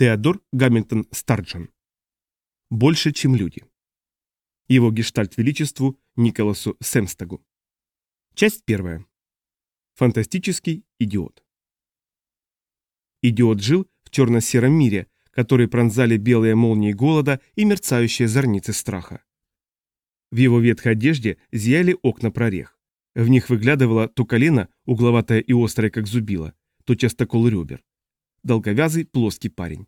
Теодор Гамильтон Старджон. Больше, чем люди. Его гештальт величеству Николасу Семстагу. Часть первая. Фантастический идиот. Идиот жил в черно-сером мире, который пронзали белые молнии голода и мерцающие зорницы страха. В его ветхой одежде зияли окна прорех. В них выглядывало то колено, угловатое и острое, как зубило, то частокол ребер долговязый плоский парень.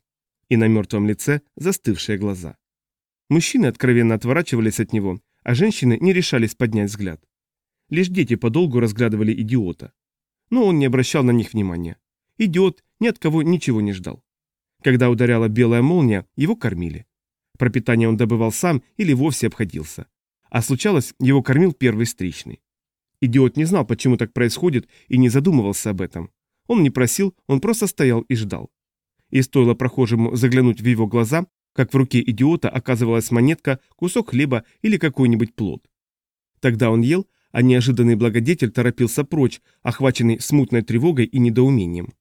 И на мертвом лице застывшие глаза. Мужчины откровенно отворачивались от него, а женщины не решались поднять взгляд. Лишь дети подолгу разглядывали идиота. Но он не обращал на них внимания. Идиот ни от кого ничего не ждал. Когда ударяла белая молния, его кормили. Пропитание он добывал сам или вовсе обходился. А случалось, его кормил первый встречный. Идиот не знал, почему так происходит, и не задумывался об этом. Он не просил, он просто стоял и ждал. И стоило прохожему заглянуть в его глаза, как в руке идиота оказывалась монетка, кусок хлеба или какой-нибудь плод. Тогда он ел, а неожиданный благодетель торопился прочь, охваченный смутной тревогой и недоумением.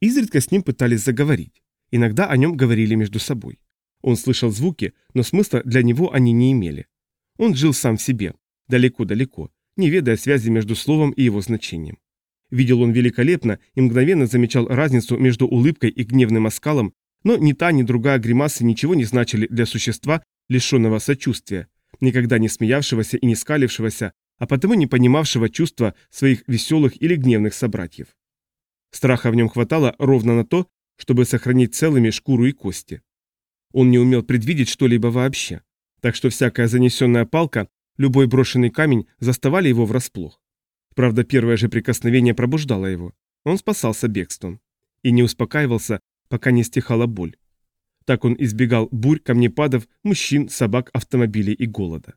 Изредка с ним пытались заговорить. Иногда о нем говорили между собой. Он слышал звуки, но смысла для него они не имели. Он жил сам в себе, далеко-далеко, не ведая связи между словом и его значением. Видел он великолепно и мгновенно замечал разницу между улыбкой и гневным оскалом, но ни та, ни другая гримасы ничего не значили для существа, лишенного сочувствия, никогда не смеявшегося и не скалившегося, а потому не понимавшего чувства своих веселых или гневных собратьев. Страха в нем хватало ровно на то, чтобы сохранить целыми шкуру и кости. Он не умел предвидеть что-либо вообще, так что всякая занесенная палка, любой брошенный камень заставали его врасплох. Правда, первое же прикосновение пробуждало его. Он спасался бегством. И не успокаивался, пока не стихала боль. Так он избегал бурь, камнепадов, мужчин, собак, автомобилей и голода.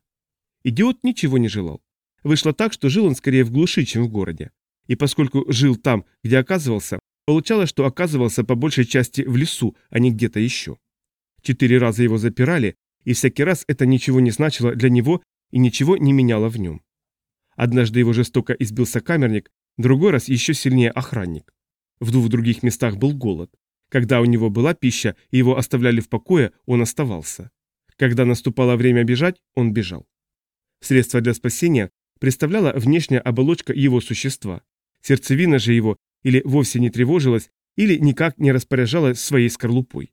Идиот ничего не желал. Вышло так, что жил он скорее в глуши, чем в городе. И поскольку жил там, где оказывался, получалось, что оказывался по большей части в лесу, а не где-то еще. Четыре раза его запирали, и всякий раз это ничего не значило для него и ничего не меняло в нем. Однажды его жестоко избил сокамерник, другой раз еще сильнее охранник. В двух других местах был голод. Когда у него была пища и его оставляли в покое, он оставался. Когда наступало время бежать, он бежал. Средство для спасения представляла внешняя оболочка его существа. Сердцевина же его или вовсе не тревожилась, или никак не распоряжалась своей скорлупой.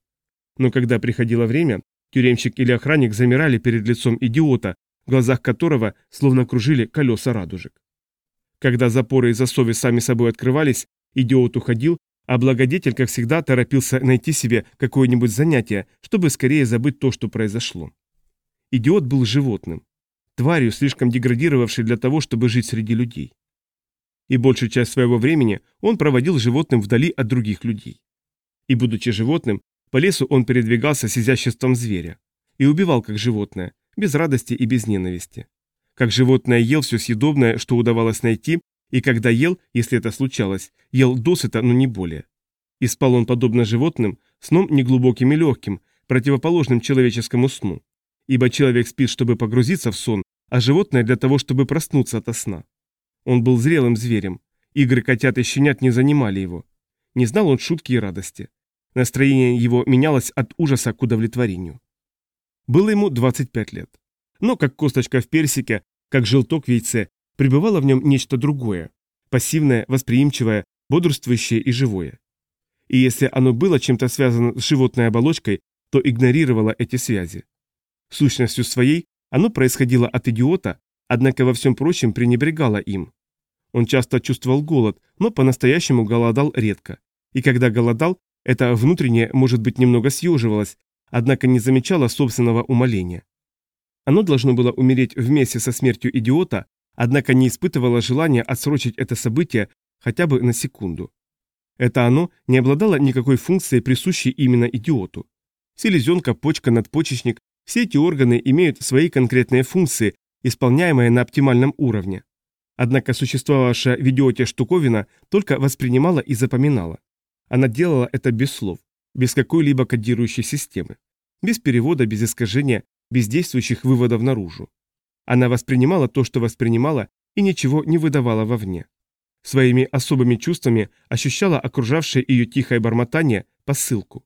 Но когда приходило время, тюремщик или охранник замирали перед лицом идиота, в глазах которого словно кружили колеса радужек. Когда запоры и засовы сами собой открывались, идиот уходил, а благодетель, как всегда, торопился найти себе какое-нибудь занятие, чтобы скорее забыть то, что произошло. Идиот был животным, тварью, слишком деградировавшей для того, чтобы жить среди людей. И большую часть своего времени он проводил животным вдали от других людей. И будучи животным, по лесу он передвигался с изяществом зверя. И убивал как животное, без радости и без ненависти. Как животное ел все съедобное, что удавалось найти, и когда ел, если это случалось, ел досыта, но не более. И спал он подобно животным, сном неглубоким и легким, противоположным человеческому сну. Ибо человек спит, чтобы погрузиться в сон, а животное для того, чтобы проснуться ото сна. Он был зрелым зверем. Игры котят и щенят не занимали его. Не знал он шутки и радости. Настроение его менялось от ужаса к удовлетворению. Было ему 25 лет. Но как косточка в персике, как желток в яйце, пребывало в нем нечто другое. Пассивное, восприимчивое, бодрствующее и живое. И если оно было чем-то связано с животной оболочкой, то игнорировало эти связи. Сущностью своей оно происходило от идиота, однако во всем прочем пренебрегало им. Он часто чувствовал голод, но по-настоящему голодал редко. И когда голодал, это внутреннее, может быть, немного съеживалось, однако не замечала собственного умоления. Оно должно было умереть вместе со смертью идиота, однако не испытывало желания отсрочить это событие хотя бы на секунду. Это оно не обладало никакой функцией, присущей именно идиоту. Селезенка, почка, надпочечник – все эти органы имеют свои конкретные функции, исполняемые на оптимальном уровне. Однако существовавшая в идиоте штуковина только воспринимала и запоминала. Она делала это без слов без какой-либо кодирующей системы, без перевода, без искажения, без действующих выводов наружу. Она воспринимала то, что воспринимала, и ничего не выдавала вовне. Своими особыми чувствами ощущала окружавшее ее тихое бормотание посылку.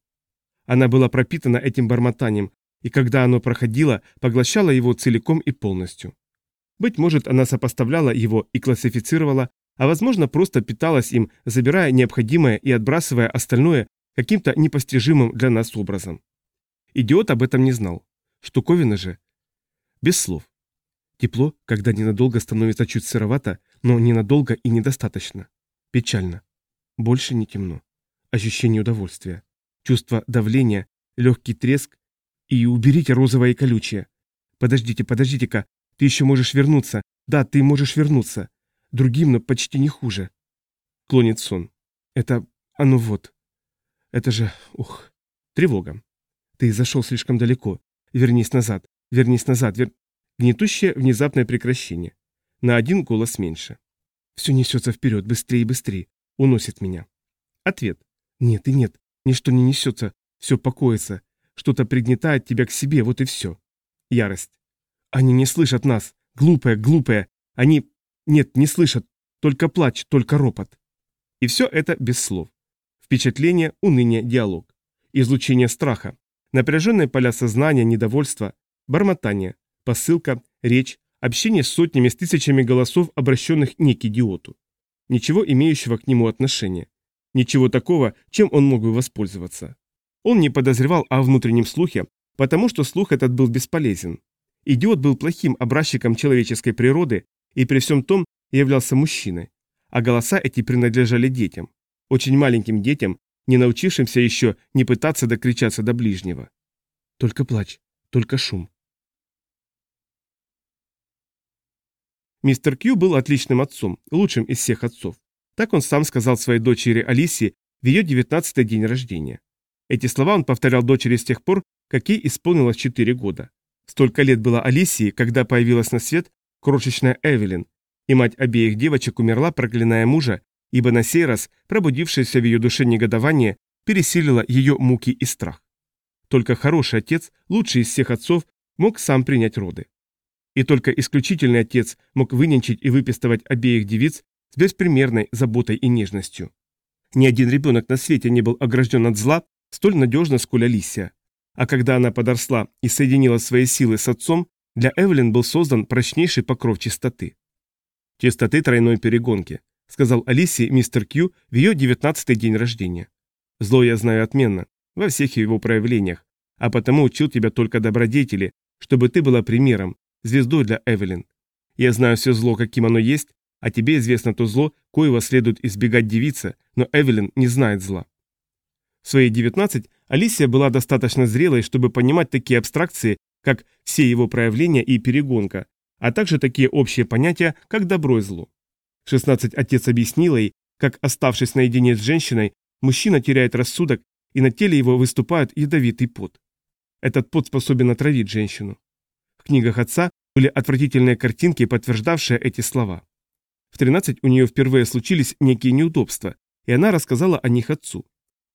Она была пропитана этим бормотанием, и когда оно проходило, поглощала его целиком и полностью. Быть может, она сопоставляла его и классифицировала, а возможно, просто питалась им, забирая необходимое и отбрасывая остальное каким-то непостижимым для нас образом. Идиот об этом не знал. Штуковина же. Без слов. Тепло, когда ненадолго становится чуть сыровато, но ненадолго и недостаточно. Печально. Больше не темно. Ощущение удовольствия. Чувство давления, легкий треск и уберите розовое и колючее. Подождите, подождите-ка, ты еще можешь вернуться. Да, ты можешь вернуться. Другим, но почти не хуже. Клонит сон. Это... Ну вот. Это же... Ух. Тревога. Ты зашел слишком далеко. Вернись назад. Вернись назад. Вер... Гнетущее внезапное прекращение. На один голос меньше. Все несется вперед, быстрее и быстрее. Уносит меня. Ответ. Нет и нет. Ничто не несется. Все покоится. Что-то пригнетает тебя к себе, вот и все. Ярость. Они не слышат нас. Глупые, глупые. Они... Нет, не слышат. Только плач, только ропот. И все это без слов. Впечатление, уныние, диалог. Излучение страха. Напряженные поля сознания, недовольства, бормотание, посылка, речь, общение с сотнями, с тысячами голосов, обращенных не к идиоту. Ничего имеющего к нему отношения. Ничего такого, чем он мог бы воспользоваться. Он не подозревал о внутреннем слухе, потому что слух этот был бесполезен. Идиот был плохим образчиком человеческой природы и при всем том являлся мужчиной. А голоса эти принадлежали детям. Очень маленьким детям, не научившимся еще не пытаться докричаться до ближнего. Только плач, только шум. Мистер Кью был отличным отцом, лучшим из всех отцов. Так он сам сказал своей дочери Алисе в ее девятнадцатый день рождения. Эти слова он повторял дочери с тех пор, как ей исполнилось 4 года. Столько лет было Алисии, когда появилась на свет крошечная Эвелин, и мать обеих девочек умерла, проклиная мужа, ибо на сей раз пробудившееся в ее душе негодование пересилило ее муки и страх. Только хороший отец, лучший из всех отцов, мог сам принять роды. И только исключительный отец мог выненчить и выпистывать обеих девиц с беспримерной заботой и нежностью. Ни один ребенок на свете не был огражден от зла, столь надежно, сколь Алисия. А когда она подросла и соединила свои силы с отцом, для Эвелин был создан прочнейший покров чистоты. «Чистоты тройной перегонки», — сказал Алисии мистер Кью в ее девятнадцатый день рождения. «Зло я знаю отменно, во всех его проявлениях, а потому учил тебя только добродетели, чтобы ты была примером, звездой для Эвелин. Я знаю все зло, каким оно есть, а тебе известно то зло, коего следует избегать девица, но Эвелин не знает зла. В свои 19 Алисия была достаточно зрелой, чтобы понимать такие абстракции, как все его проявления и перегонка, а также такие общие понятия, как добро и зло. В 16 отец объяснил ей, как, оставшись наедине с женщиной, мужчина теряет рассудок, и на теле его выступает ядовитый пот. Этот пот способен отравить женщину. В книгах отца были отвратительные картинки, подтверждавшие эти слова. В 13 у нее впервые случились некие неудобства, и она рассказала о них отцу.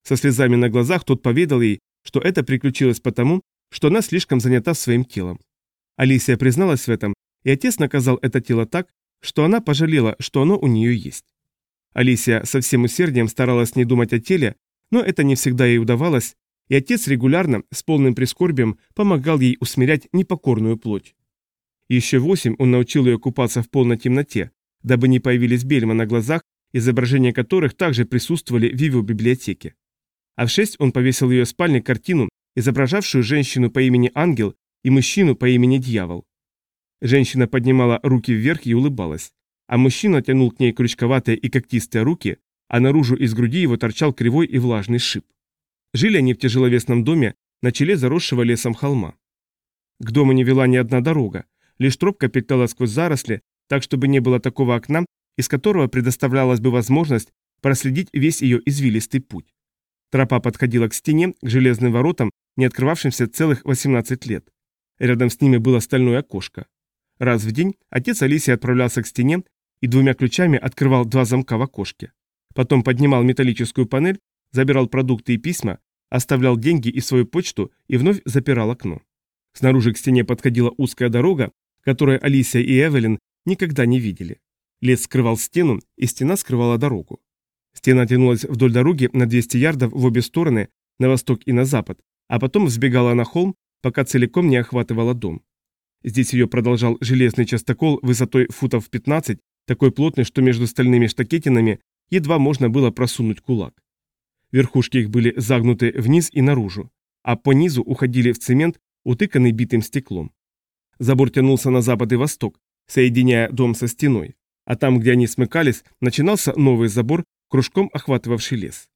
Со слезами на глазах тот поведал ей, что это приключилось потому, что она слишком занята своим телом. Алисия призналась в этом, и отец наказал это тело так, что она пожалела, что оно у нее есть. Алисия со всем усердием старалась не думать о теле, но это не всегда ей удавалось, и отец регулярно, с полным прискорбием, помогал ей усмирять непокорную плоть. Еще восемь он научил ее купаться в полной темноте, дабы не появились бельма на глазах, изображения которых также присутствовали в его библиотеке а в шесть он повесил в ее спальне картину, изображавшую женщину по имени Ангел и мужчину по имени Дьявол. Женщина поднимала руки вверх и улыбалась, а мужчина тянул к ней крючковатые и когтистые руки, а наружу из груди его торчал кривой и влажный шип. Жили они в тяжеловесном доме на челе заросшего лесом холма. К дому не вела ни одна дорога, лишь тропка петляла сквозь заросли, так чтобы не было такого окна, из которого предоставлялась бы возможность проследить весь ее извилистый путь. Тропа подходила к стене, к железным воротам, не открывавшимся целых 18 лет. Рядом с ними было стальное окошко. Раз в день отец Алисии отправлялся к стене и двумя ключами открывал два замка в окошке. Потом поднимал металлическую панель, забирал продукты и письма, оставлял деньги и свою почту и вновь запирал окно. Снаружи к стене подходила узкая дорога, которую Алисия и Эвелин никогда не видели. Лес скрывал стену, и стена скрывала дорогу. Стена тянулась вдоль дороги на 200 ярдов в обе стороны, на восток и на запад, а потом взбегала на холм, пока целиком не охватывала дом. Здесь ее продолжал железный частокол высотой футов 15, такой плотный, что между стальными штакетинами едва можно было просунуть кулак. Верхушки их были загнуты вниз и наружу, а по низу уходили в цемент, утыканный битым стеклом. Забор тянулся на запад и восток, соединяя дом со стеной, а там, где они смыкались, начинался новый забор, кружком охватывавший лес.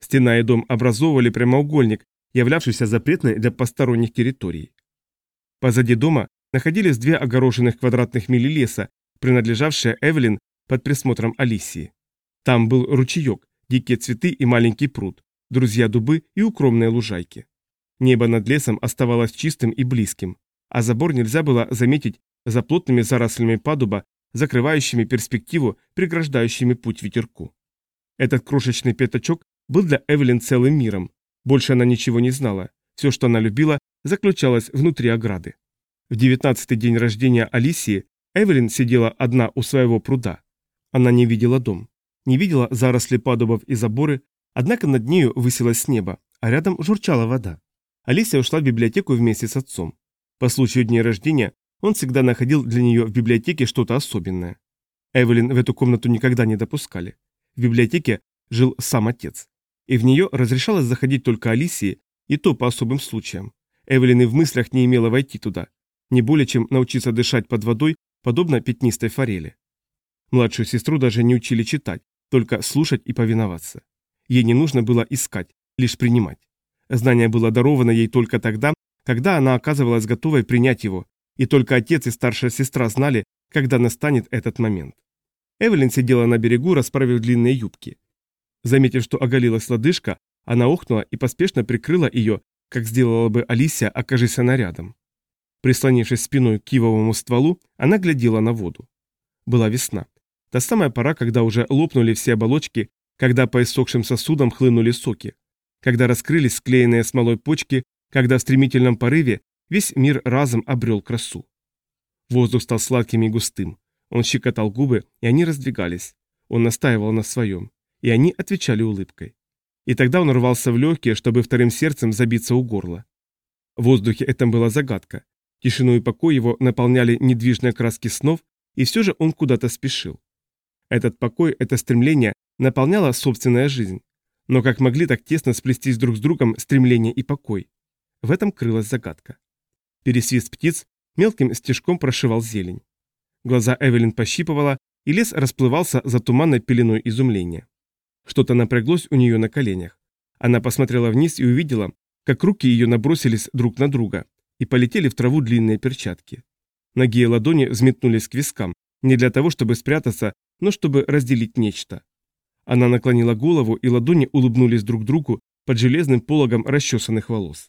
Стена и дом образовывали прямоугольник, являвшийся запретной для посторонних территорий. Позади дома находились две огороженных квадратных мили леса, принадлежавшие Эвелин под присмотром Алисии. Там был ручеек, дикие цветы и маленький пруд, друзья дубы и укромные лужайки. Небо над лесом оставалось чистым и близким, а забор нельзя было заметить за плотными зарослями падуба, закрывающими перспективу, преграждающими путь ветерку. Этот крошечный пятачок был для Эвелин целым миром. Больше она ничего не знала. Все, что она любила, заключалось внутри ограды. В девятнадцатый день рождения Алисии Эвелин сидела одна у своего пруда. Она не видела дом, не видела заросли падубов и заборы, однако над нею высилось небо, а рядом журчала вода. Алисия ушла в библиотеку вместе с отцом. По случаю дня рождения он всегда находил для нее в библиотеке что-то особенное. Эвелин в эту комнату никогда не допускали. В библиотеке жил сам отец. И в нее разрешалось заходить только Алисии, и то по особым случаям. Эвелин и в мыслях не имела войти туда. Не более чем научиться дышать под водой, подобно пятнистой форели. Младшую сестру даже не учили читать, только слушать и повиноваться. Ей не нужно было искать, лишь принимать. Знание было даровано ей только тогда, когда она оказывалась готовой принять его, и только отец и старшая сестра знали, когда настанет этот момент. Эвелин сидела на берегу, расправив длинные юбки. Заметив, что оголилась лодыжка, она охнула и поспешно прикрыла ее, как сделала бы Алисия, окажись она рядом. Прислонившись спиной к кивовому стволу, она глядела на воду. Была весна. Та самая пора, когда уже лопнули все оболочки, когда по иссохшим сосудам хлынули соки когда раскрылись склеенные смолой почки, когда в стремительном порыве весь мир разом обрел красу. Воздух стал сладким и густым. Он щекотал губы, и они раздвигались. Он настаивал на своем, и они отвечали улыбкой. И тогда он рвался в легкие, чтобы вторым сердцем забиться у горла. В воздухе этом была загадка. Тишину и покой его наполняли недвижные краски снов, и все же он куда-то спешил. Этот покой, это стремление наполняло собственная жизнь. Но как могли так тесно сплестись друг с другом стремление и покой? В этом крылась загадка. Пересвист птиц мелким стежком прошивал зелень. Глаза Эвелин пощипывала, и лес расплывался за туманной пеленой изумления. Что-то напряглось у нее на коленях. Она посмотрела вниз и увидела, как руки ее набросились друг на друга и полетели в траву длинные перчатки. Ноги и ладони взметнулись к вискам, не для того, чтобы спрятаться, но чтобы разделить нечто. Она наклонила голову, и ладони улыбнулись друг другу под железным пологом расчесанных волос.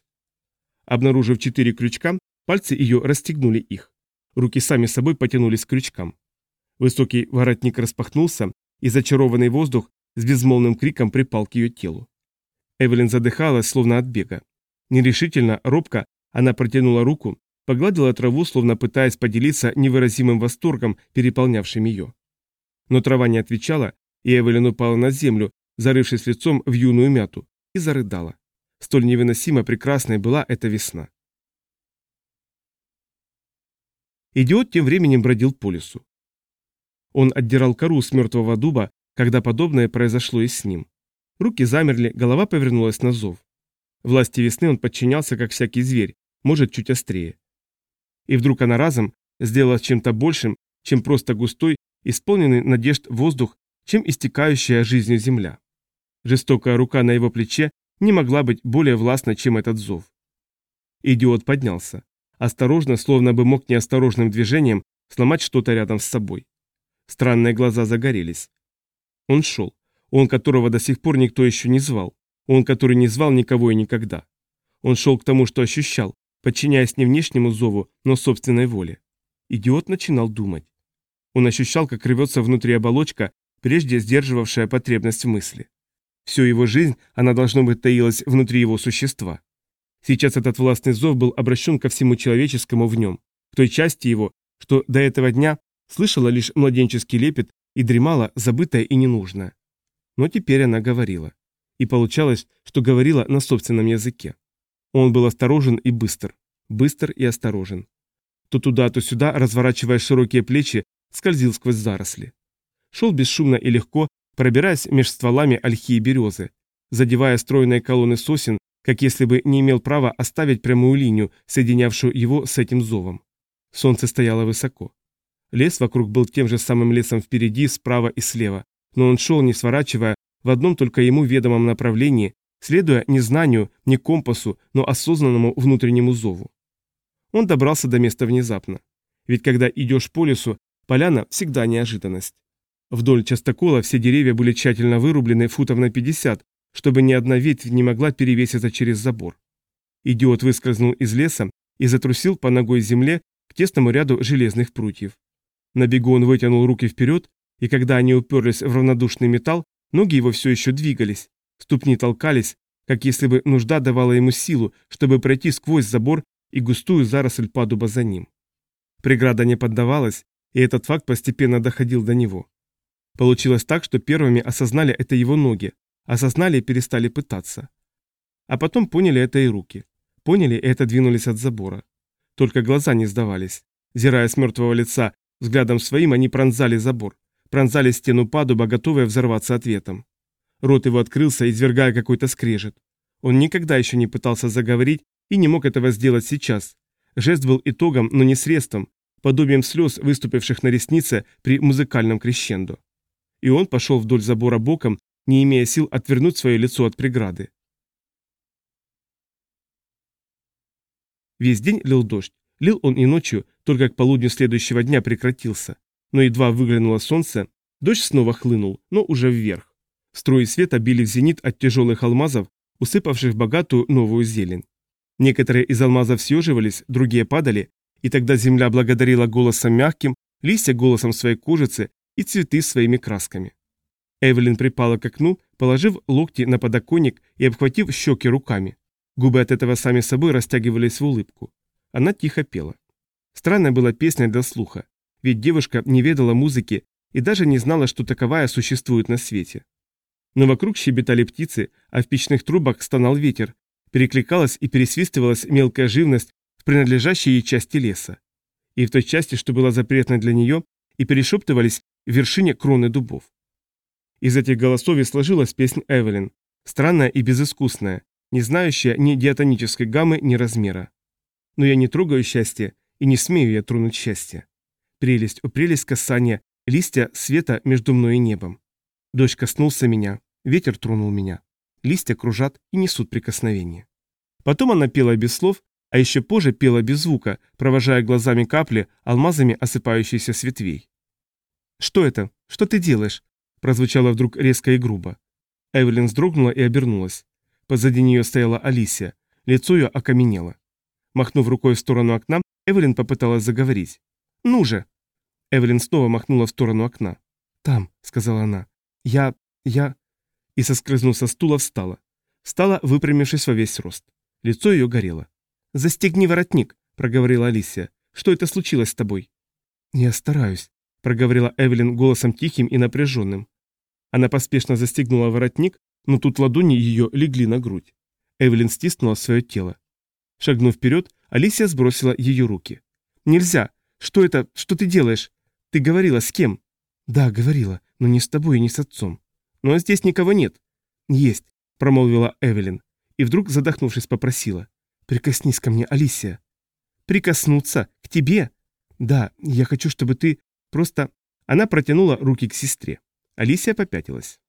Обнаружив четыре крючка, пальцы ее расстегнули их. Руки сами собой потянулись к крючкам. Высокий воротник распахнулся, и зачарованный воздух с безмолвным криком припал к ее телу. Эвелин задыхалась, словно от бега. Нерешительно, робко, она протянула руку, погладила траву, словно пытаясь поделиться невыразимым восторгом, переполнявшим ее. Но трава не отвечала, и Эвелин упала на землю, зарывшись лицом в юную мяту, и зарыдала. Столь невыносимо прекрасной была эта весна. Идиот тем временем бродил по лесу. Он отдирал кору с мертвого дуба, когда подобное произошло и с ним. Руки замерли, голова повернулась на зов. Власти весны он подчинялся, как всякий зверь, может, чуть острее. И вдруг она разом сделала чем-то большим, чем просто густой, исполненный надежд воздух чем истекающая жизнью земля. Жестокая рука на его плече не могла быть более властной, чем этот зов. Идиот поднялся. Осторожно, словно бы мог неосторожным движением сломать что-то рядом с собой. Странные глаза загорелись. Он шел. Он, которого до сих пор никто еще не звал. Он, который не звал никого и никогда. Он шел к тому, что ощущал, подчиняясь не внешнему зову, но собственной воле. Идиот начинал думать. Он ощущал, как рвется внутри оболочка, прежде сдерживавшая потребность в мысли. Всю его жизнь она, должно быть, таилась внутри его существа. Сейчас этот властный зов был обращен ко всему человеческому в нем, к той части его, что до этого дня слышала лишь младенческий лепет и дремала, забытая и ненужная. Но теперь она говорила. И получалось, что говорила на собственном языке. Он был осторожен и быстр. Быстр и осторожен. То туда, то сюда, разворачивая широкие плечи, скользил сквозь заросли. Шел бесшумно и легко, пробираясь меж стволами ольхи и березы, задевая стройные колонны сосен, как если бы не имел права оставить прямую линию, соединявшую его с этим зовом. Солнце стояло высоко. Лес вокруг был тем же самым лесом впереди, справа и слева, но он шел, не сворачивая, в одном только ему ведомом направлении, следуя не знанию, не компасу, но осознанному внутреннему зову. Он добрался до места внезапно. Ведь когда идешь по лесу, поляна всегда неожиданность. Вдоль частокола все деревья были тщательно вырублены футов на 50, чтобы ни одна ветвь не могла перевеситься через забор. Идиот выскользнул из леса и затрусил по ногой земле к тесному ряду железных прутьев. На бегу он вытянул руки вперед, и когда они уперлись в равнодушный металл, ноги его все еще двигались, ступни толкались, как если бы нужда давала ему силу, чтобы пройти сквозь забор и густую заросль падуба за ним. Преграда не поддавалась, и этот факт постепенно доходил до него. Получилось так, что первыми осознали это его ноги, Осознали и перестали пытаться. А потом поняли это и руки. Поняли и это двинулись от забора. Только глаза не сдавались. Зирая с мертвого лица, взглядом своим они пронзали забор. Пронзали стену падуба, готовые взорваться ответом. Рот его открылся, извергая какой-то скрежет. Он никогда еще не пытался заговорить и не мог этого сделать сейчас. Жест был итогом, но не средством, подобием слез, выступивших на реснице при музыкальном крещендо. И он пошел вдоль забора боком, не имея сил отвернуть свое лицо от преграды. Весь день лил дождь. Лил он и ночью, только к полудню следующего дня прекратился. Но едва выглянуло солнце, дождь снова хлынул, но уже вверх. Струи света били в зенит от тяжелых алмазов, усыпавших богатую новую зелень. Некоторые из алмазов съеживались, другие падали, и тогда земля благодарила голосом мягким, листья голосом своей кожицы и цветы своими красками. Эвелин припала к окну, положив локти на подоконник и обхватив щеки руками. Губы от этого сами собой растягивались в улыбку. Она тихо пела. Странная была песня для слуха, ведь девушка не ведала музыки и даже не знала, что таковая существует на свете. Но вокруг щебетали птицы, а в печных трубах стонал ветер, перекликалась и пересвистывалась мелкая живность в принадлежащей ей части леса. И в той части, что была запретной для нее, и перешептывались в вершине кроны дубов. Из этих голосов и сложилась песнь Эвелин, странная и безыскусная, не знающая ни диатонической гаммы, ни размера. Но я не трогаю счастье и не смею я тронуть счастье. Прелесть, о прелесть касания, листья света между мной и небом. Дождь коснулся меня, ветер тронул меня. Листья кружат и несут прикосновение. Потом она пела без слов, а еще позже пела без звука, провожая глазами капли, алмазами осыпающиеся с ветвей. «Что это? Что ты делаешь?» прозвучало вдруг резко и грубо. Эвелин вздрогнула и обернулась. Позади нее стояла Алисия. Лицо ее окаменело. Махнув рукой в сторону окна, Эвелин попыталась заговорить. «Ну же!» Эвелин снова махнула в сторону окна. «Там», — сказала она. «Я... я...» И, соскользнув со стула, встала. Встала, выпрямившись во весь рост. Лицо ее горело. «Застегни воротник», — проговорила Алисия. «Что это случилось с тобой?» «Я стараюсь», — проговорила Эвелин голосом тихим и напряженным. Она поспешно застегнула воротник, но тут ладони ее легли на грудь. Эвелин стиснула свое тело. Шагнув вперед, Алисия сбросила ее руки. «Нельзя! Что это? Что ты делаешь? Ты говорила с кем?» «Да, говорила, но не с тобой и не с отцом». «Но здесь никого нет». «Есть», — промолвила Эвелин. И вдруг, задохнувшись, попросила. «Прикоснись ко мне, Алисия». «Прикоснуться? К тебе?» «Да, я хочу, чтобы ты просто...» Она протянула руки к сестре. Алисия попятилась.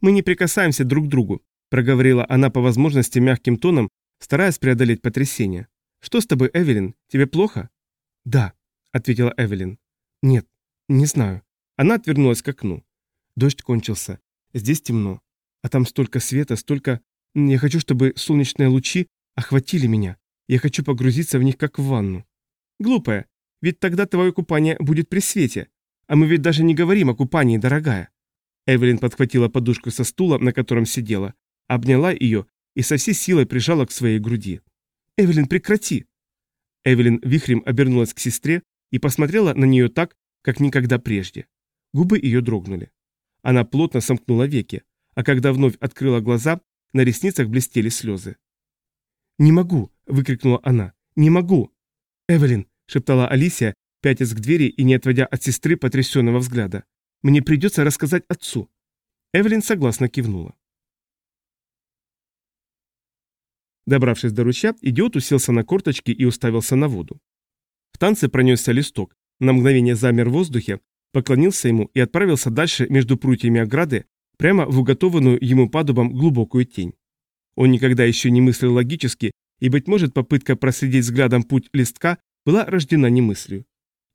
«Мы не прикасаемся друг к другу», — проговорила она по возможности мягким тоном, стараясь преодолеть потрясение. «Что с тобой, Эвелин? Тебе плохо?» «Да», — ответила Эвелин. «Нет, не знаю». Она отвернулась к окну. Дождь кончился. Здесь темно. А там столько света, столько... Я хочу, чтобы солнечные лучи охватили меня. Я хочу погрузиться в них, как в ванну. Глупая, ведь тогда твое купание будет при свете, а мы ведь даже не говорим о купании, дорогая. Эвелин подхватила подушку со стула, на котором сидела, обняла ее и со всей силой прижала к своей груди. «Эвелин, прекрати!» Эвелин вихрем обернулась к сестре и посмотрела на нее так, как никогда прежде. Губы ее дрогнули. Она плотно сомкнула веки, а когда вновь открыла глаза, на ресницах блестели слезы. «Не могу!» – выкрикнула она. «Не могу!» «Эвелин!» – шептала Алисия, пятясь к двери и не отводя от сестры потрясенного взгляда. «Мне придется рассказать отцу!» Эвелин согласно кивнула. Добравшись до ручья, идиот уселся на корточки и уставился на воду. В танце пронесся листок, на мгновение замер в воздухе, поклонился ему и отправился дальше между прутьями ограды, прямо в уготованную ему падубом глубокую тень. Он никогда еще не мыслил логически, и, быть может, попытка проследить взглядом путь листка была рождена не мыслью.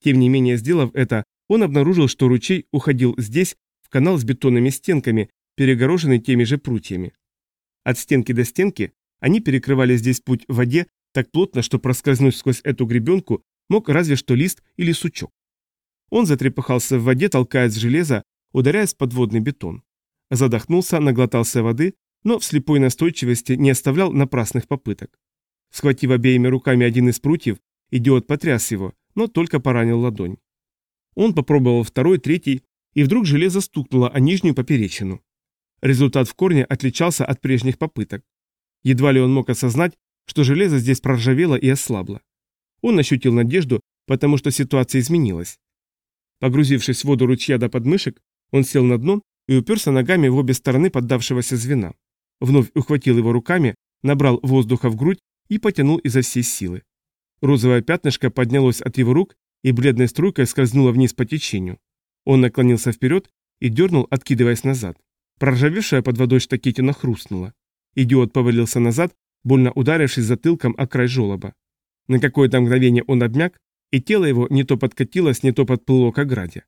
Тем не менее, сделав это, он обнаружил, что ручей уходил здесь, в канал с бетонными стенками, перегороженный теми же прутьями. От стенки до стенки они перекрывали здесь путь в воде так плотно, что проскользнуть сквозь эту гребенку мог разве что лист или сучок. Он затрепыхался в воде, толкаясь железо, ударяясь в подводный бетон. Задохнулся, наглотался воды, но в слепой настойчивости не оставлял напрасных попыток. Схватив обеими руками один из прутьев, идиот потряс его, но только поранил ладонь. Он попробовал второй, третий, и вдруг железо стукнуло о нижнюю поперечину. Результат в корне отличался от прежних попыток. Едва ли он мог осознать, что железо здесь проржавело и ослабло. Он ощутил надежду, потому что ситуация изменилась. Погрузившись в воду ручья до подмышек, он сел на дно и уперся ногами в обе стороны поддавшегося звена. Вновь ухватил его руками, набрал воздуха в грудь и потянул изо всей силы. Розовое пятнышко поднялось от его рук и бледной струйкой скользнуло вниз по течению. Он наклонился вперед и дернул, откидываясь назад. Проржавевшая под водой штакетина хрустнула. Идиот повалился назад, больно ударившись затылком о край желоба. На какое-то мгновение он обмяк, и тело его не то подкатилось, не то подплыло к ограде.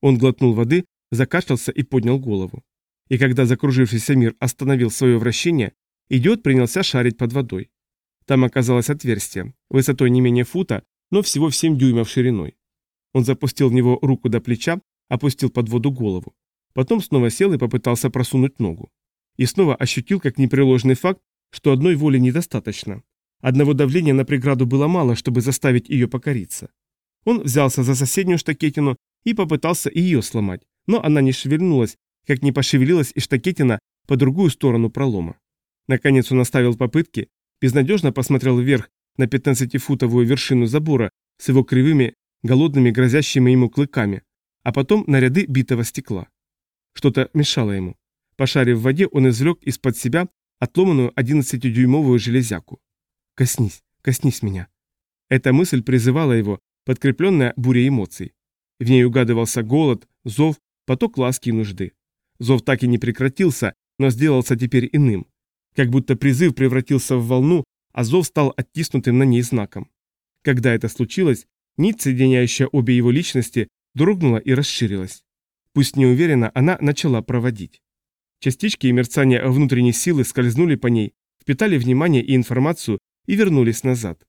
Он глотнул воды, закашлялся и поднял голову. И когда закружившийся мир остановил свое вращение, идиот принялся шарить под водой. Там оказалось отверстие, высотой не менее фута, но всего в 7 дюймов шириной. Он запустил в него руку до плеча, опустил под воду голову. Потом снова сел и попытался просунуть ногу. И снова ощутил как непреложный факт, что одной воли недостаточно. Одного давления на преграду было мало, чтобы заставить ее покориться. Он взялся за соседнюю штакетину и попытался ее сломать, но она не шевельнулась, как не пошевелилась и штакетина по другую сторону пролома. Наконец он оставил попытки, безнадежно посмотрел вверх на 15-футовую вершину забора с его кривыми, голодными, грозящими ему клыками, а потом на ряды битого стекла. Что-то мешало ему. Пошарив в воде, он извлек из-под себя отломанную 11-дюймовую железяку. «Коснись, коснись меня». Эта мысль призывала его, подкрепленная бурей эмоций. В ней угадывался голод, зов, поток ласки и нужды. Зов так и не прекратился, но сделался теперь иным. Как будто призыв превратился в волну, а зов стал оттиснутым на ней знаком. Когда это случилось, нить, соединяющая обе его личности, дрогнула и расширилась. Пусть неуверенно, она начала проводить. Частички и мерцания внутренней силы скользнули по ней, впитали внимание и информацию и вернулись назад.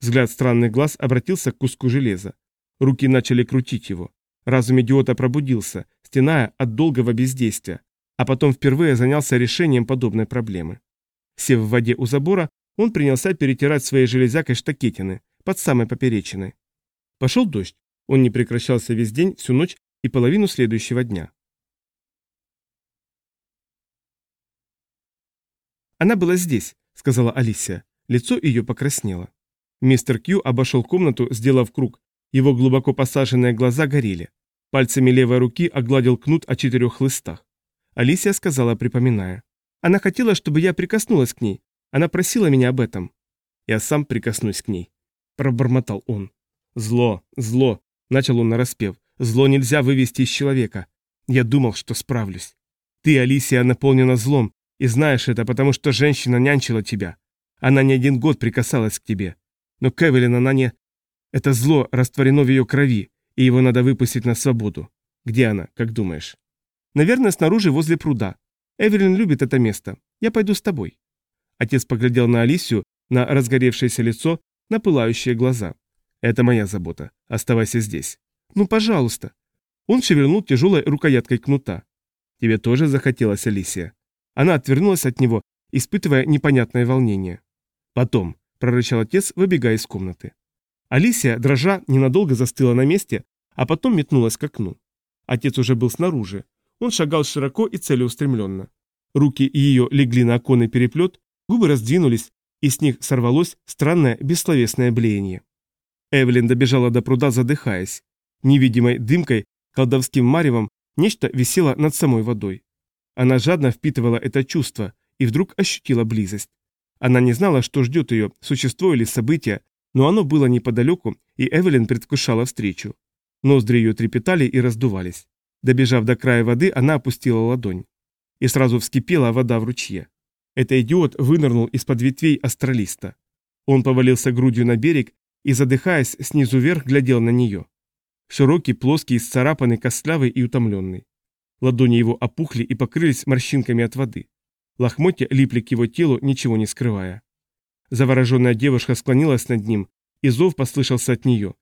Взгляд странных глаз обратился к куску железа. Руки начали крутить его. Разум идиота пробудился, стеная от долгого бездействия, а потом впервые занялся решением подобной проблемы. Сев в воде у забора, он принялся перетирать своей железякой штакетины, под самой поперечиной. Пошел дождь, он не прекращался весь день, всю ночь и половину следующего дня. «Она была здесь», — сказала Алисия. Лицо ее покраснело. Мистер Кью обошел комнату, сделав круг. Его глубоко посаженные глаза горели. Пальцами левой руки огладил кнут о четырех хлыстах. Алисия сказала, припоминая. «Она хотела, чтобы я прикоснулась к ней. Она просила меня об этом». «Я сам прикоснусь к ней», — пробормотал он. «Зло, зло», — начал он нараспев. «Зло нельзя вывести из человека. Я думал, что справлюсь. Ты, Алисия, наполнена злом, и знаешь это, потому что женщина нянчила тебя. Она не один год прикасалась к тебе. Но Кевелин она не... Это зло растворено в ее крови, и его надо выпустить на свободу. Где она, как думаешь? Наверное, снаружи, возле пруда. Эвелин любит это место. Я пойду с тобой. Отец поглядел на Алисию, на разгоревшееся лицо, на пылающие глаза. Это моя забота. Оставайся здесь. Ну, пожалуйста. Он шевельнул тяжелой рукояткой кнута. Тебе тоже захотелось, Алисия? Она отвернулась от него, испытывая непонятное волнение. Потом, прорычал отец, выбегая из комнаты. Алисия, дрожа, ненадолго застыла на месте, а потом метнулась к окну. Отец уже был снаружи. Он шагал широко и целеустремленно. Руки ее легли на оконный переплет, губы раздвинулись, и с них сорвалось странное бессловесное блеяние. Эвелин добежала до пруда, задыхаясь. Невидимой дымкой, колдовским маревом, нечто висело над самой водой. Она жадно впитывала это чувство и вдруг ощутила близость. Она не знала, что ждет ее, существо или событие, но оно было неподалеку, и Эвелин предвкушала встречу. Ноздри ее трепетали и раздувались. Добежав до края воды, она опустила ладонь. И сразу вскипела вода в ручье. Этот идиот вынырнул из-под ветвей астралиста. Он повалился грудью на берег и, задыхаясь, снизу вверх глядел на нее. Широкий, плоский, исцарапанный, костлявый и утомленный. Ладони его опухли и покрылись морщинками от воды. Лохмотья липли к его телу, ничего не скрывая. Завороженная девушка склонилась над ним, и зов послышался от нее.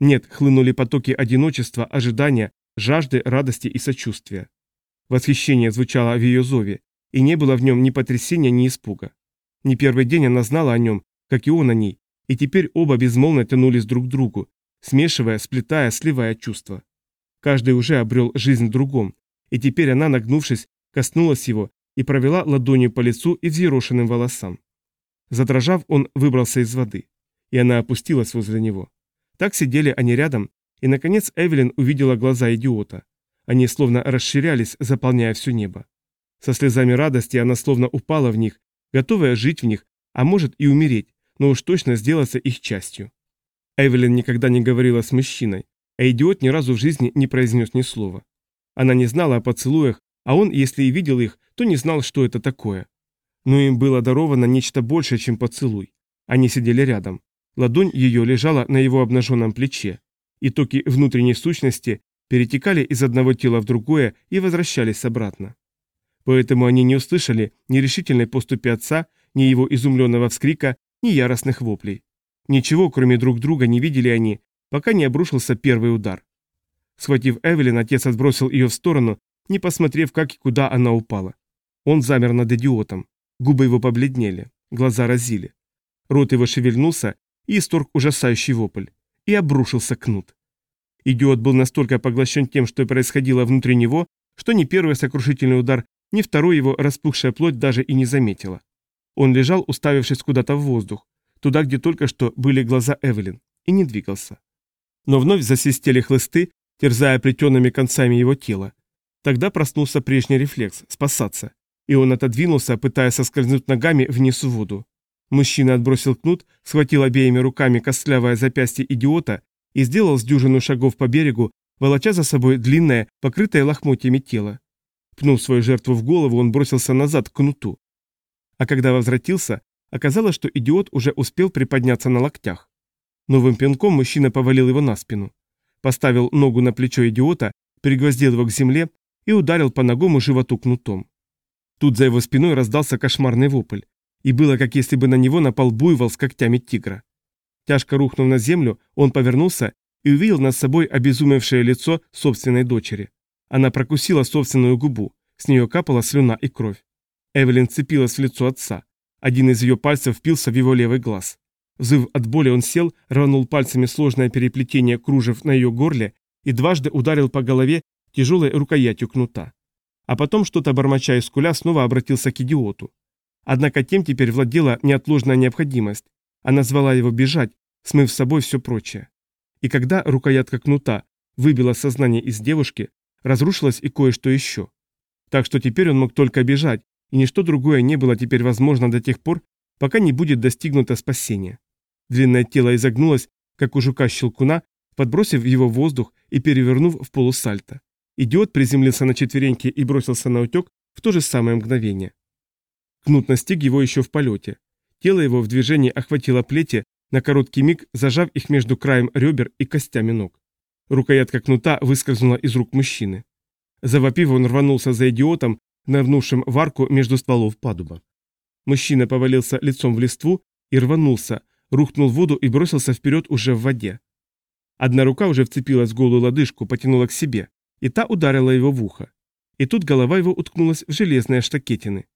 Нет, хлынули потоки одиночества, ожидания, жажды, радости и сочувствия. Восхищение звучало в ее зове, и не было в нем ни потрясения, ни испуга. Не первый день она знала о нем, как и он о ней, и теперь оба безмолвно тянулись друг к другу, смешивая, сплетая, сливая чувства. Каждый уже обрел жизнь в другом, и теперь она, нагнувшись, коснулась его и провела ладонью по лицу и взъерошенным волосам. Задрожав, он выбрался из воды, и она опустилась возле него. Так сидели они рядом, и, наконец, Эвелин увидела глаза идиота. Они словно расширялись, заполняя все небо. Со слезами радости она словно упала в них, готовая жить в них, а может и умереть, но уж точно сделаться их частью. Эвелин никогда не говорила с мужчиной, а идиот ни разу в жизни не произнес ни слова. Она не знала о поцелуях, а он, если и видел их, то не знал, что это такое. Но им было даровано нечто большее, чем поцелуй. Они сидели рядом. Ладонь ее лежала на его обнаженном плече. И токи внутренней сущности перетекали из одного тела в другое и возвращались обратно. Поэтому они не услышали ни решительной поступи отца, ни его изумленного вскрика, ни яростных воплей. Ничего, кроме друг друга, не видели они, пока не обрушился первый удар. Схватив Эвелин, отец отбросил ее в сторону, не посмотрев, как и куда она упала. Он замер над идиотом. Губы его побледнели, глаза разили. Рот его шевельнулся и исторг ужасающий вопль. И обрушился кнут. Идиот был настолько поглощен тем, что происходило внутри него, что ни первый сокрушительный удар, ни второй его распухшая плоть даже и не заметила. Он лежал, уставившись куда-то в воздух, туда, где только что были глаза Эвелин, и не двигался. Но вновь засвистели хлысты, терзая плетеными концами его тела. Тогда проснулся прежний рефлекс – спасаться, и он отодвинулся, пытаясь соскользнуть ногами вниз в воду. Мужчина отбросил кнут, схватил обеими руками костлявое запястье идиота и сделал с дюжину шагов по берегу, волоча за собой длинное, покрытое лохмотьями тело. Пнув свою жертву в голову, он бросился назад к кнуту. А когда возвратился, оказалось, что идиот уже успел приподняться на локтях. Новым пинком мужчина повалил его на спину. Поставил ногу на плечо идиота, пригвоздил его к земле и ударил по ногому животу кнутом. Тут за его спиной раздался кошмарный вопль, и было как если бы на него напал буйвол с когтями тигра. Тяжко рухнув на землю, он повернулся и увидел над собой обезумевшее лицо собственной дочери. Она прокусила собственную губу, с нее капала слюна и кровь. Эвелин цепилась в лицо отца. Один из ее пальцев впился в его левый глаз. Взыв от боли, он сел, рванул пальцами сложное переплетение кружев на ее горле и дважды ударил по голове тяжелой рукоятью кнута. А потом, что-то бормоча и скуля, снова обратился к идиоту. Однако тем теперь владела неотложная необходимость. Она звала его бежать, смыв с собой все прочее. И когда рукоятка кнута выбила сознание из девушки, разрушилось и кое-что еще. Так что теперь он мог только бежать, и ничто другое не было теперь возможно до тех пор, пока не будет достигнуто спасение. Длинное тело изогнулось, как у жука-щелкуна, подбросив его в воздух и перевернув в полусальто. Идиот приземлился на четвереньки и бросился на утек в то же самое мгновение. Кнут настиг его еще в полете. Тело его в движении охватило плети, на короткий миг зажав их между краем ребер и костями ног. Рукоятка кнута выскользнула из рук мужчины. Завопив, он рванулся за идиотом, нырнувшим в арку между стволов падуба. Мужчина повалился лицом в листву и рванулся, рухнул в воду и бросился вперед уже в воде. Одна рука уже вцепилась в голую лодыжку, потянула к себе, и та ударила его в ухо. И тут голова его уткнулась в железные штакетины.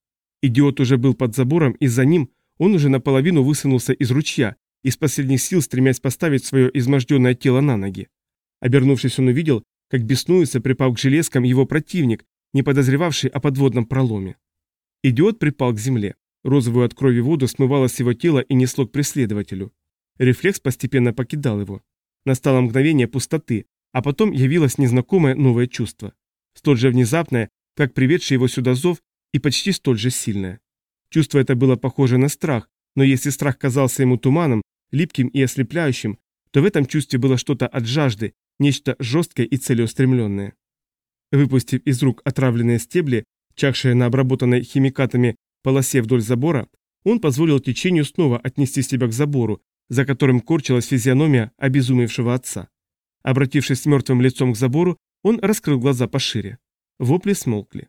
Идиот уже был под забором, и за ним он уже наполовину высунулся из ручья, из последних сил стремясь поставить свое изможденное тело на ноги. Обернувшись, он увидел, как беснуется, припав к железкам, его противник, не подозревавший о подводном проломе. Идиот припал к земле. Розовую от крови воду смывало с его тела и несло к преследователю. Рефлекс постепенно покидал его. Настало мгновение пустоты, а потом явилось незнакомое новое чувство. Столь же внезапное, как приведший его сюда зов, и почти столь же сильное. Чувство это было похоже на страх, но если страх казался ему туманом, липким и ослепляющим, то в этом чувстве было что-то от жажды, нечто жесткое и целеустремленное. Выпустив из рук отравленные стебли, чахшие на обработанной химикатами полосе вдоль забора, он позволил течению снова отнести себя к забору, за которым корчилась физиономия обезумевшего отца. Обратившись мертвым лицом к забору, он раскрыл глаза пошире. Вопли смолкли.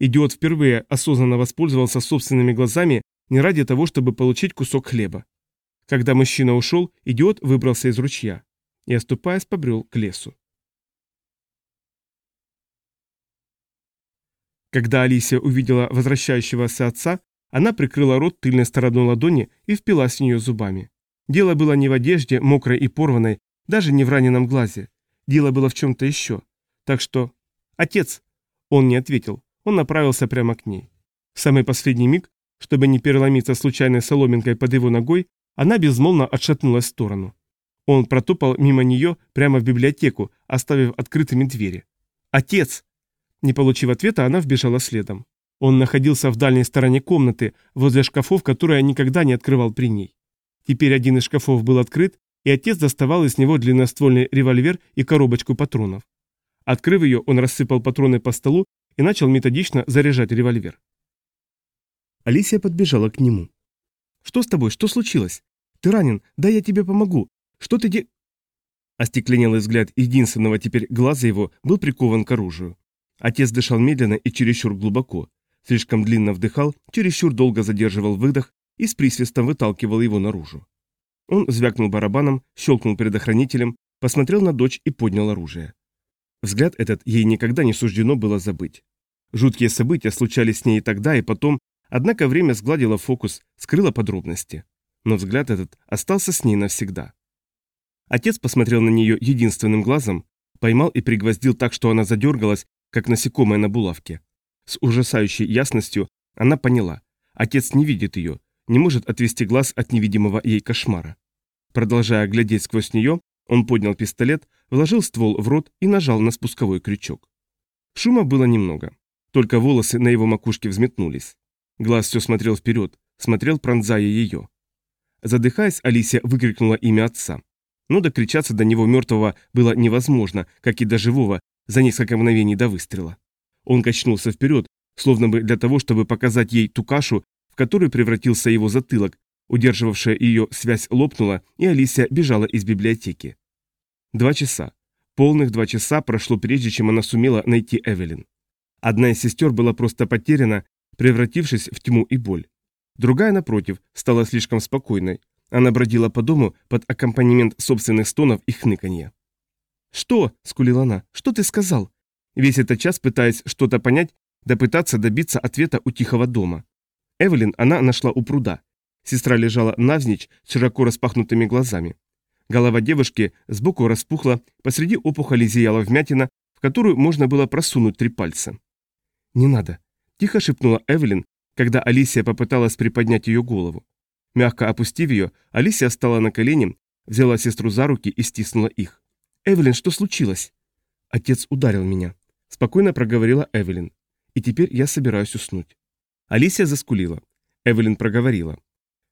Идиот впервые осознанно воспользовался собственными глазами не ради того, чтобы получить кусок хлеба. Когда мужчина ушел, идиот выбрался из ручья и, оступаясь, побрел к лесу. Когда Алисия увидела возвращающегося отца, она прикрыла рот тыльной стороной ладони и впилась в нее зубами. Дело было не в одежде, мокрой и порванной, даже не в раненом глазе. Дело было в чем-то еще. Так что... «Отец!» Он не ответил. Он направился прямо к ней. В самый последний миг, чтобы не переломиться случайной соломинкой под его ногой, она безмолвно отшатнулась в сторону. Он протопал мимо нее прямо в библиотеку, оставив открытыми двери. «Отец!» Не получив ответа, она вбежала следом. Он находился в дальней стороне комнаты, возле шкафов, которые никогда не открывал при ней. Теперь один из шкафов был открыт, и отец доставал из него длинноствольный револьвер и коробочку патронов. Открыв ее, он рассыпал патроны по столу и начал методично заряжать револьвер. Алисия подбежала к нему. «Что с тобой? Что случилось? Ты ранен? Да я тебе помогу. Что ты де...» Остекленелый взгляд единственного теперь глаза его был прикован к оружию. Отец дышал медленно и чересчур глубоко. Слишком длинно вдыхал, чересчур долго задерживал выдох и с присвистом выталкивал его наружу. Он звякнул барабаном, щелкнул предохранителем, посмотрел на дочь и поднял оружие. Взгляд этот ей никогда не суждено было забыть. Жуткие события случались с ней и тогда, и потом, однако время сгладило фокус, скрыло подробности. Но взгляд этот остался с ней навсегда. Отец посмотрел на нее единственным глазом, поймал и пригвоздил так, что она задергалась, как насекомое на булавке. С ужасающей ясностью она поняла. Отец не видит ее, не может отвести глаз от невидимого ей кошмара. Продолжая глядеть сквозь нее, он поднял пистолет, вложил ствол в рот и нажал на спусковой крючок. Шума было немного. Только волосы на его макушке взметнулись. Глаз все смотрел вперед, смотрел, пронзая ее. Задыхаясь, Алисия выкрикнула имя отца. Но докричаться до него мертвого было невозможно, как и до живого, за несколько мгновений до выстрела. Он качнулся вперед, словно бы для того, чтобы показать ей ту кашу, в которую превратился его затылок, удерживавшая ее связь лопнула, и Алисия бежала из библиотеки. Два часа. Полных два часа прошло прежде, чем она сумела найти Эвелин. Одна из сестер была просто потеряна, превратившись в тьму и боль. Другая, напротив, стала слишком спокойной. Она бродила по дому под аккомпанемент собственных стонов и хныканья. «Что?» – скулила она. «Что ты сказал?» Весь этот час пытаясь что-то понять, да пытаться добиться ответа у тихого дома. Эвелин она нашла у пруда. Сестра лежала навзничь с широко распахнутыми глазами. Голова девушки сбоку распухла, посреди опухоли зияла вмятина, в которую можно было просунуть три пальца. «Не надо», – тихо шепнула Эвелин, когда Алисия попыталась приподнять ее голову. Мягко опустив ее, Алисия встала на колени, взяла сестру за руки и стиснула их. «Эвелин, что случилось?» «Отец ударил меня», – спокойно проговорила Эвелин. «И теперь я собираюсь уснуть». Алисия заскулила. Эвелин проговорила.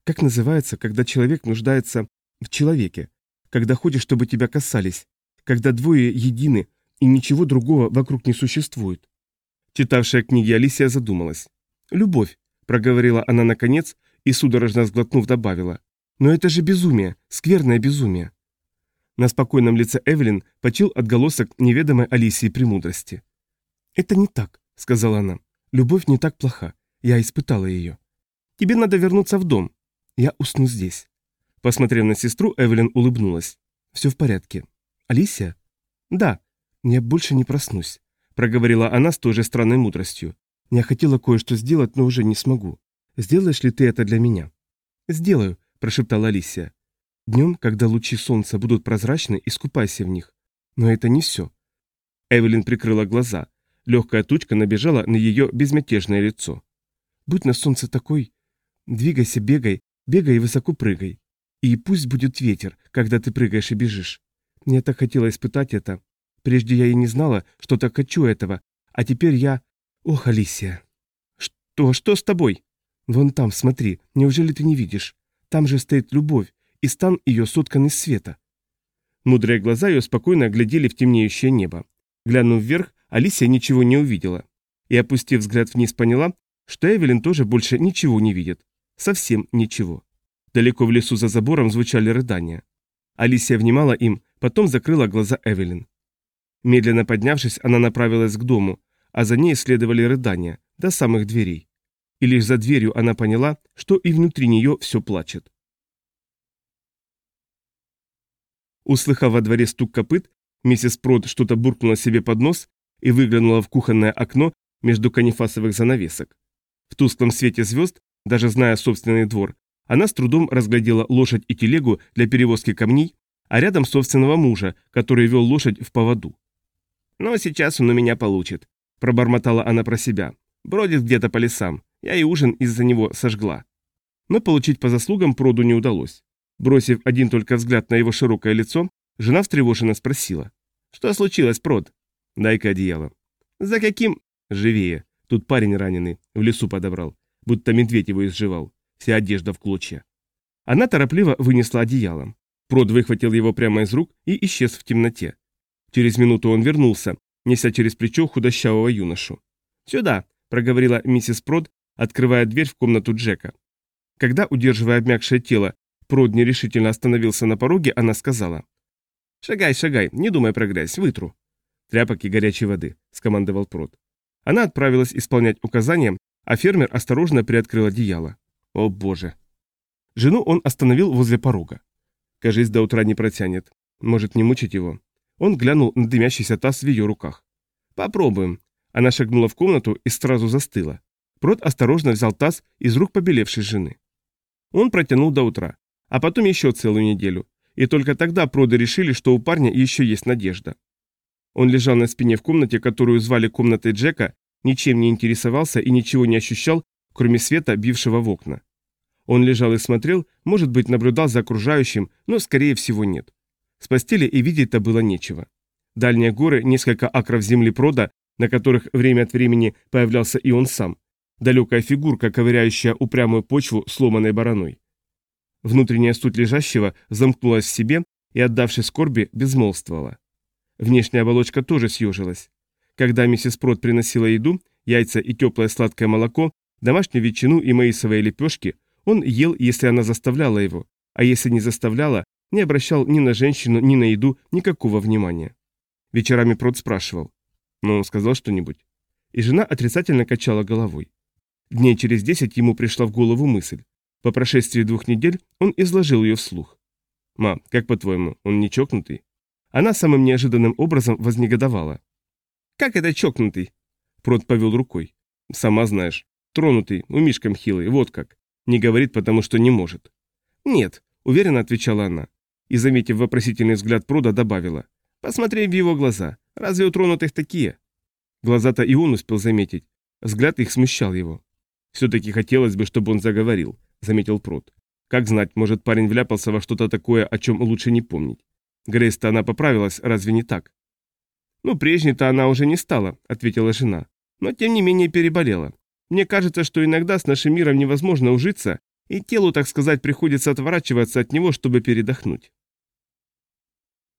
«Как называется, когда человек нуждается в человеке? Когда ходишь, чтобы тебя касались? Когда двое едины, и ничего другого вокруг не существует?» Читавшая книги Алисия задумалась. «Любовь», — проговорила она наконец, и, судорожно сглотнув, добавила. «Но это же безумие, скверное безумие». На спокойном лице Эвелин почил отголосок неведомой Алисии премудрости. «Это не так», — сказала она. «Любовь не так плоха. Я испытала ее. Тебе надо вернуться в дом. Я усну здесь». Посмотрев на сестру, Эвелин улыбнулась. «Все в порядке. Алисия?» «Да. Я больше не проснусь», — проговорила она с той же странной мудростью. «Я хотела кое-что сделать, но уже не смогу. Сделаешь ли ты это для меня?» «Сделаю», – прошептала Алисия. «Днем, когда лучи солнца будут прозрачны, искупайся в них. Но это не все». Эвелин прикрыла глаза. Легкая тучка набежала на ее безмятежное лицо. «Будь на солнце такой, Двигайся, бегай, бегай и высоко прыгай. И пусть будет ветер, когда ты прыгаешь и бежишь. Мне так хотела испытать это. Прежде я и не знала, что так хочу этого, а теперь я... Ох, Алисия. Что, что с тобой? Вон там, смотри, неужели ты не видишь? Там же стоит любовь, и стан ее соткан из света. Мудрые глаза ее спокойно глядели в темнеющее небо. Глянув вверх, Алисия ничего не увидела. И, опустив взгляд вниз, поняла, что Эвелин тоже больше ничего не видит. Совсем ничего. Далеко в лесу за забором звучали рыдания. Алисия внимала им, потом закрыла глаза Эвелин. Медленно поднявшись, она направилась к дому, а за ней следовали рыдания, до самых дверей. И лишь за дверью она поняла, что и внутри нее все плачет. Услыхав во дворе стук копыт, миссис Прод что-то буркнула себе под нос и выглянула в кухонное окно между канифасовых занавесок. В тусклом свете звезд, даже зная собственный двор, она с трудом разглядела лошадь и телегу для перевозки камней, а рядом собственного мужа, который вел лошадь в поводу. «Но сейчас он у меня получит», – пробормотала она про себя. «Бродит где-то по лесам. Я и ужин из-за него сожгла». Но получить по заслугам Проду не удалось. Бросив один только взгляд на его широкое лицо, жена встревоженно спросила. «Что случилось, Прод?» «Дай-ка одеяло». «За каким?» «Живее. Тут парень раненый. В лесу подобрал. Будто медведь его изживал. Вся одежда в клочья». Она торопливо вынесла одеяло. Прод выхватил его прямо из рук и исчез в темноте. Через минуту он вернулся, неся через плечо худощавого юношу. «Сюда», — проговорила миссис Прод, открывая дверь в комнату Джека. Когда, удерживая обмякшее тело, Прод нерешительно остановился на пороге, она сказала. «Шагай, шагай, не думай про грязь, вытру». «Тряпок и горячей воды», — скомандовал Прод. Она отправилась исполнять указания, а фермер осторожно приоткрыл одеяло. О боже. Жену он остановил возле порога. Кажись, до утра не протянет. Может, не мучить его. Он глянул на дымящийся таз в ее руках. «Попробуем». Она шагнула в комнату и сразу застыла. Прот осторожно взял таз из рук побелевшей жены. Он протянул до утра, а потом еще целую неделю. И только тогда проды решили, что у парня еще есть надежда. Он лежал на спине в комнате, которую звали комнатой Джека, ничем не интересовался и ничего не ощущал, кроме света, бившего в окна. Он лежал и смотрел, может быть, наблюдал за окружающим, но, скорее всего, нет. С постели и видеть-то было нечего. Дальние горы, несколько акров земли прода, на которых время от времени появлялся и он сам. Далекая фигурка, ковыряющая упрямую почву сломанной бараной. Внутренняя суть лежащего замкнулась в себе и, отдавшись скорби, безмолвствовала. Внешняя оболочка тоже съежилась. Когда миссис Прот приносила еду, яйца и теплое сладкое молоко, домашнюю ветчину и маисовые лепешки, он ел, если она заставляла его, а если не заставляла, не обращал ни на женщину, ни на еду никакого внимания. Вечерами Прот спрашивал. Но он сказал что-нибудь. И жена отрицательно качала головой. Дней через десять ему пришла в голову мысль. По прошествии двух недель он изложил ее вслух. «Ма, как по-твоему, он не чокнутый?» Она самым неожиданным образом вознегодовала. «Как это чокнутый?» Прот повел рукой. «Сама знаешь. Тронутый, умишком хилый, вот как. Не говорит, потому что не может». «Нет», — уверенно отвечала она и, заметив вопросительный взгляд Прода, добавила. «Посмотри в его глаза. Разве у тронутых такие?» Глаза-то и он успел заметить. Взгляд их смущал его. «Все-таки хотелось бы, чтобы он заговорил», — заметил Прод. «Как знать, может, парень вляпался во что-то такое, о чем лучше не помнить. Грейс-то она поправилась, разве не так?» «Ну, прежней-то она уже не стала», — ответила жена. «Но, тем не менее, переболела. Мне кажется, что иногда с нашим миром невозможно ужиться, и телу, так сказать, приходится отворачиваться от него, чтобы передохнуть».